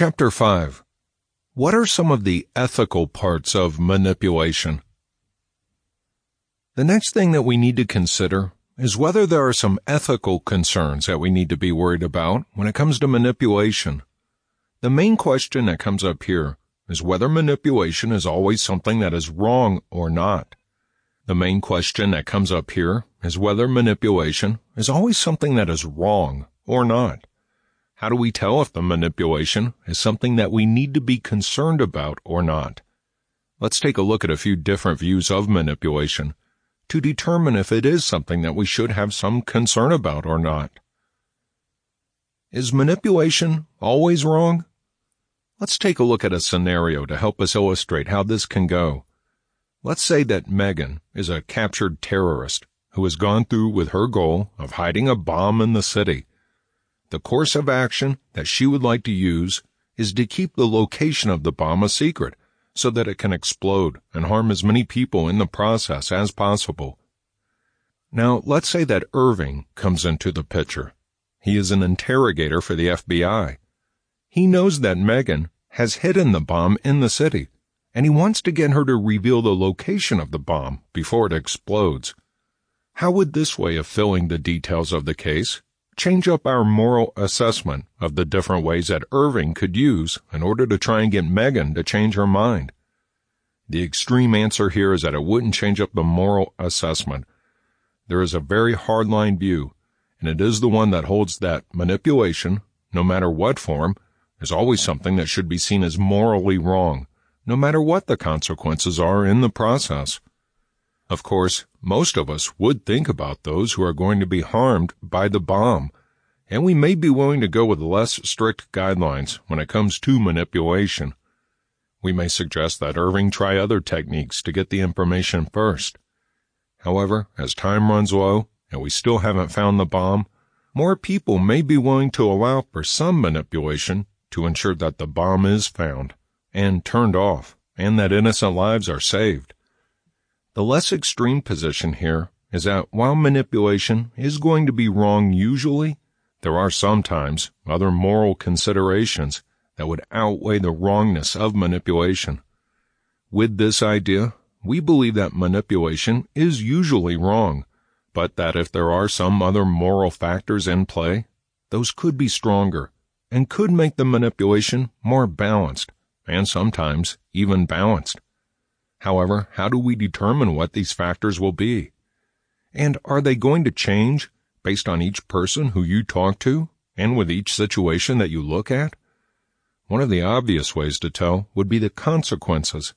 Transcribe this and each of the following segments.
Chapter 5 What are some of the ethical parts of manipulation? The next thing that we need to consider is whether there are some ethical concerns that we need to be worried about when it comes to manipulation. The main question that comes up here is whether manipulation is always something that is wrong or not. The main question that comes up here is whether manipulation is always something that is wrong or not. How do we tell if the manipulation is something that we need to be concerned about or not? Let's take a look at a few different views of manipulation to determine if it is something that we should have some concern about or not. Is manipulation always wrong? Let's take a look at a scenario to help us illustrate how this can go. Let's say that Megan is a captured terrorist who has gone through with her goal of hiding a bomb in the city. The course of action that she would like to use is to keep the location of the bomb a secret so that it can explode and harm as many people in the process as possible. Now, let's say that Irving comes into the picture. He is an interrogator for the FBI. He knows that Megan has hidden the bomb in the city, and he wants to get her to reveal the location of the bomb before it explodes. How would this way of filling the details of the case change up our moral assessment of the different ways that Irving could use in order to try and get Megan to change her mind. The extreme answer here is that it wouldn't change up the moral assessment. There is a very hardline view, and it is the one that holds that manipulation, no matter what form, is always something that should be seen as morally wrong, no matter what the consequences are in the process. Of course, most of us would think about those who are going to be harmed by the bomb, and we may be willing to go with less strict guidelines when it comes to manipulation. We may suggest that Irving try other techniques to get the information first. However, as time runs low and we still haven't found the bomb, more people may be willing to allow for some manipulation to ensure that the bomb is found and turned off and that innocent lives are saved. The less extreme position here is that while manipulation is going to be wrong usually, there are sometimes other moral considerations that would outweigh the wrongness of manipulation. With this idea, we believe that manipulation is usually wrong, but that if there are some other moral factors in play, those could be stronger and could make the manipulation more balanced and sometimes even balanced. However, how do we determine what these factors will be? And are they going to change based on each person who you talk to and with each situation that you look at? One of the obvious ways to tell would be the consequences.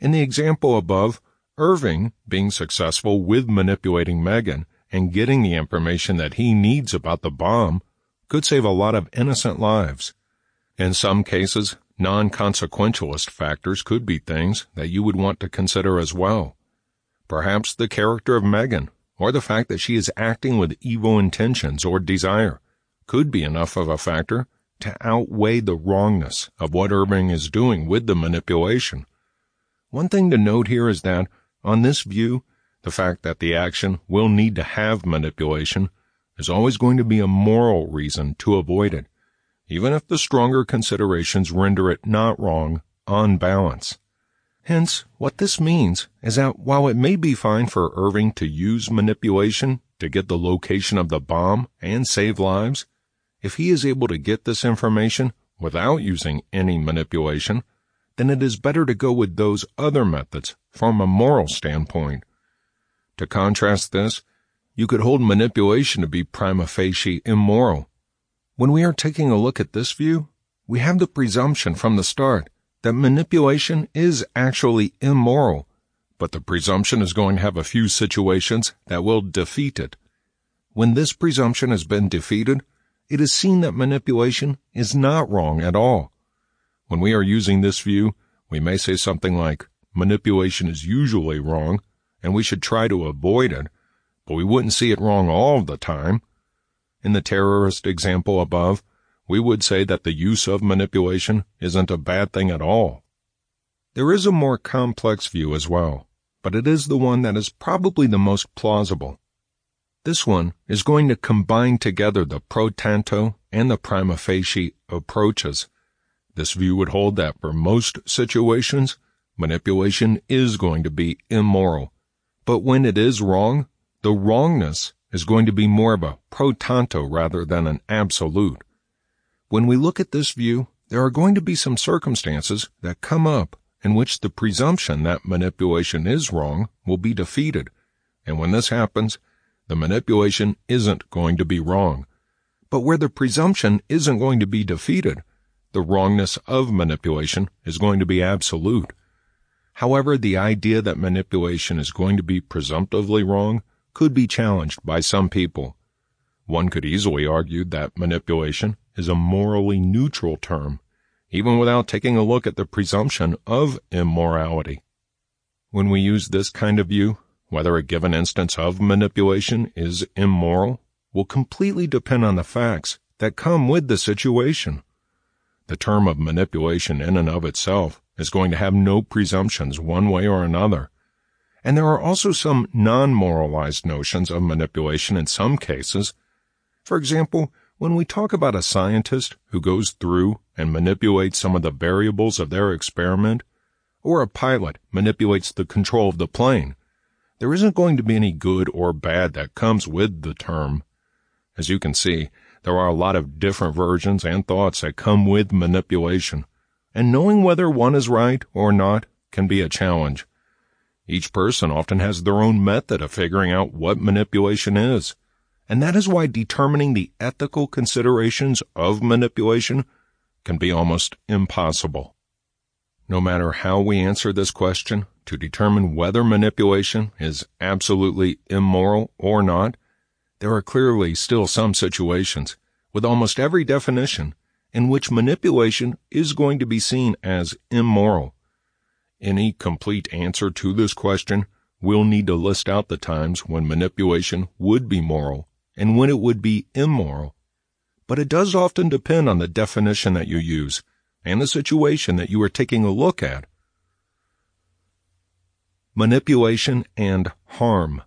In the example above, Irving being successful with manipulating Megan and getting the information that he needs about the bomb could save a lot of innocent lives. In some cases, Non-consequentialist factors could be things that you would want to consider as well. Perhaps the character of Megan, or the fact that she is acting with evil intentions or desire, could be enough of a factor to outweigh the wrongness of what Irving is doing with the manipulation. One thing to note here is that, on this view, the fact that the action will need to have manipulation is always going to be a moral reason to avoid it even if the stronger considerations render it not wrong on balance. Hence, what this means is that while it may be fine for Irving to use manipulation to get the location of the bomb and save lives, if he is able to get this information without using any manipulation, then it is better to go with those other methods from a moral standpoint. To contrast this, you could hold manipulation to be prima facie immoral when we are taking a look at this view, we have the presumption from the start that manipulation is actually immoral, but the presumption is going to have a few situations that will defeat it. When this presumption has been defeated, it is seen that manipulation is not wrong at all. When we are using this view, we may say something like, manipulation is usually wrong, and we should try to avoid it, but we wouldn't see it wrong all the time. In the terrorist example above, we would say that the use of manipulation isn't a bad thing at all. There is a more complex view as well, but it is the one that is probably the most plausible. This one is going to combine together the pro tanto and the prima facie approaches. This view would hold that for most situations, manipulation is going to be immoral. But when it is wrong, the wrongness is going to be more of a pro tanto rather than an absolute. When we look at this view, there are going to be some circumstances that come up in which the presumption that manipulation is wrong will be defeated. And when this happens, the manipulation isn't going to be wrong. But where the presumption isn't going to be defeated, the wrongness of manipulation is going to be absolute. However, the idea that manipulation is going to be presumptively wrong could be challenged by some people. One could easily argue that manipulation is a morally neutral term, even without taking a look at the presumption of immorality. When we use this kind of view, whether a given instance of manipulation is immoral will completely depend on the facts that come with the situation. The term of manipulation in and of itself is going to have no presumptions one way or another. And there are also some non-moralized notions of manipulation in some cases. For example, when we talk about a scientist who goes through and manipulates some of the variables of their experiment, or a pilot manipulates the control of the plane, there isn't going to be any good or bad that comes with the term. As you can see, there are a lot of different versions and thoughts that come with manipulation, and knowing whether one is right or not can be a challenge. Each person often has their own method of figuring out what manipulation is, and that is why determining the ethical considerations of manipulation can be almost impossible. No matter how we answer this question, to determine whether manipulation is absolutely immoral or not, there are clearly still some situations, with almost every definition, in which manipulation is going to be seen as immoral. Any complete answer to this question will need to list out the times when manipulation would be moral and when it would be immoral. But it does often depend on the definition that you use and the situation that you are taking a look at. Manipulation and harm.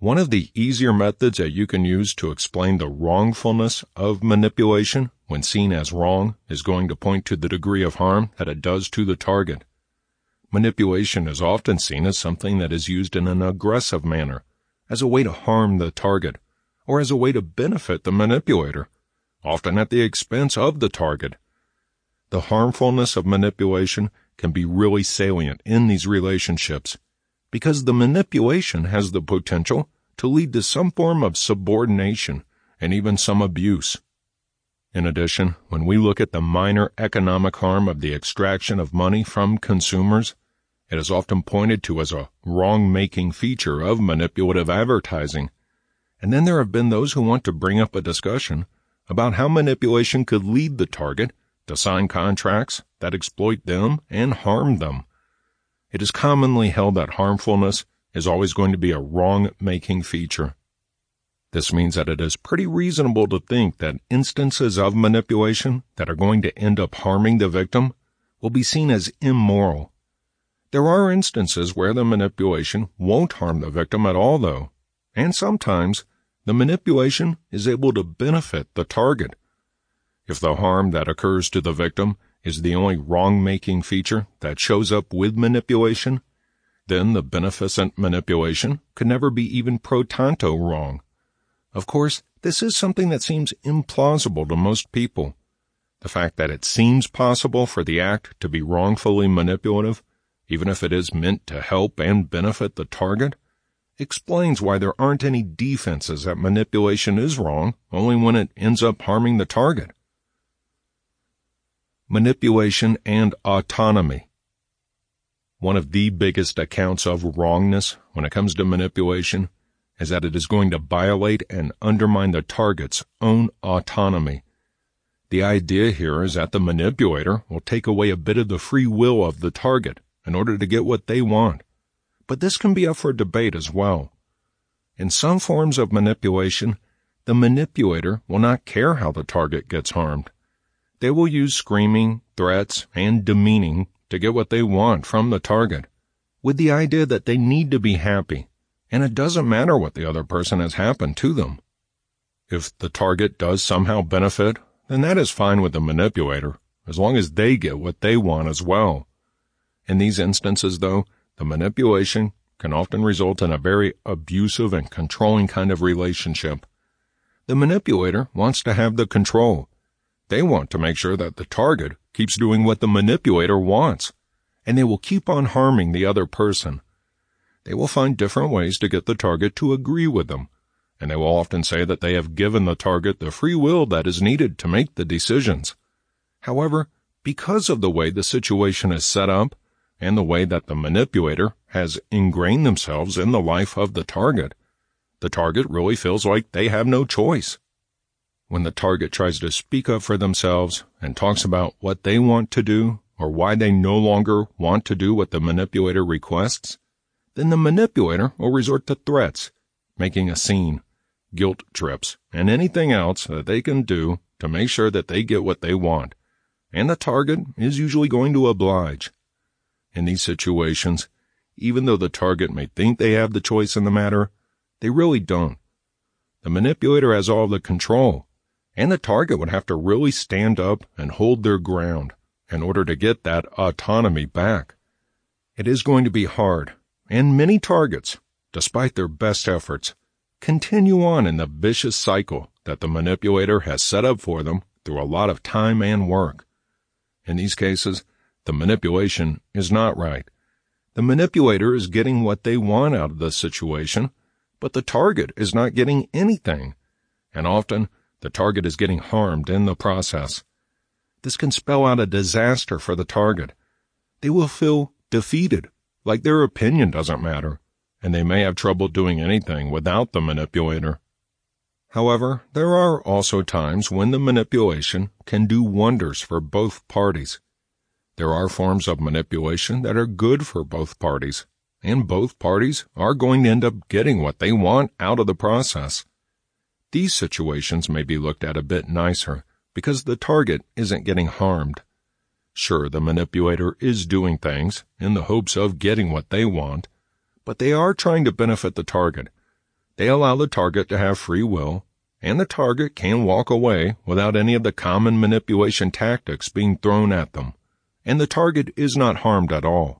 One of the easier methods that you can use to explain the wrongfulness of manipulation when seen as wrong is going to point to the degree of harm that it does to the target. Manipulation is often seen as something that is used in an aggressive manner, as a way to harm the target, or as a way to benefit the manipulator, often at the expense of the target. The harmfulness of manipulation can be really salient in these relationships because the manipulation has the potential to lead to some form of subordination and even some abuse. In addition, when we look at the minor economic harm of the extraction of money from consumers, it is often pointed to as a wrong-making feature of manipulative advertising. And then there have been those who want to bring up a discussion about how manipulation could lead the target to sign contracts that exploit them and harm them. It is commonly held that harmfulness is always going to be a wrong-making feature. This means that it is pretty reasonable to think that instances of manipulation that are going to end up harming the victim will be seen as immoral. There are instances where the manipulation won't harm the victim at all, though, and sometimes the manipulation is able to benefit the target. If the harm that occurs to the victim is the only wrong-making feature that shows up with manipulation, then the beneficent manipulation could never be even pro tanto wrong. Of course, this is something that seems implausible to most people. The fact that it seems possible for the act to be wrongfully manipulative, even if it is meant to help and benefit the target, explains why there aren't any defenses that manipulation is wrong only when it ends up harming the target manipulation, and autonomy. One of the biggest accounts of wrongness when it comes to manipulation is that it is going to violate and undermine the target's own autonomy. The idea here is that the manipulator will take away a bit of the free will of the target in order to get what they want. But this can be up for debate as well. In some forms of manipulation, the manipulator will not care how the target gets harmed. They will use screaming, threats, and demeaning to get what they want from the target, with the idea that they need to be happy, and it doesn't matter what the other person has happened to them. If the target does somehow benefit, then that is fine with the manipulator, as long as they get what they want as well. In these instances, though, the manipulation can often result in a very abusive and controlling kind of relationship. The manipulator wants to have the control. They want to make sure that the target keeps doing what the manipulator wants, and they will keep on harming the other person. They will find different ways to get the target to agree with them, and they will often say that they have given the target the free will that is needed to make the decisions. However, because of the way the situation is set up, and the way that the manipulator has ingrained themselves in the life of the target, the target really feels like they have no choice. When the target tries to speak up for themselves and talks about what they want to do or why they no longer want to do what the manipulator requests, then the manipulator will resort to threats, making a scene, guilt trips, and anything else that they can do to make sure that they get what they want. And the target is usually going to oblige. In these situations, even though the target may think they have the choice in the matter, they really don't. The manipulator has all the control, and the target would have to really stand up and hold their ground in order to get that autonomy back. It is going to be hard, and many targets, despite their best efforts, continue on in the vicious cycle that the manipulator has set up for them through a lot of time and work. In these cases, the manipulation is not right. The manipulator is getting what they want out of the situation, but the target is not getting anything. And often, the target is getting harmed in the process. This can spell out a disaster for the target. They will feel defeated, like their opinion doesn't matter, and they may have trouble doing anything without the manipulator. However, there are also times when the manipulation can do wonders for both parties. There are forms of manipulation that are good for both parties, and both parties are going to end up getting what they want out of the process. These situations may be looked at a bit nicer because the target isn't getting harmed. Sure, the manipulator is doing things in the hopes of getting what they want, but they are trying to benefit the target. They allow the target to have free will, and the target can walk away without any of the common manipulation tactics being thrown at them and the target is not harmed at all.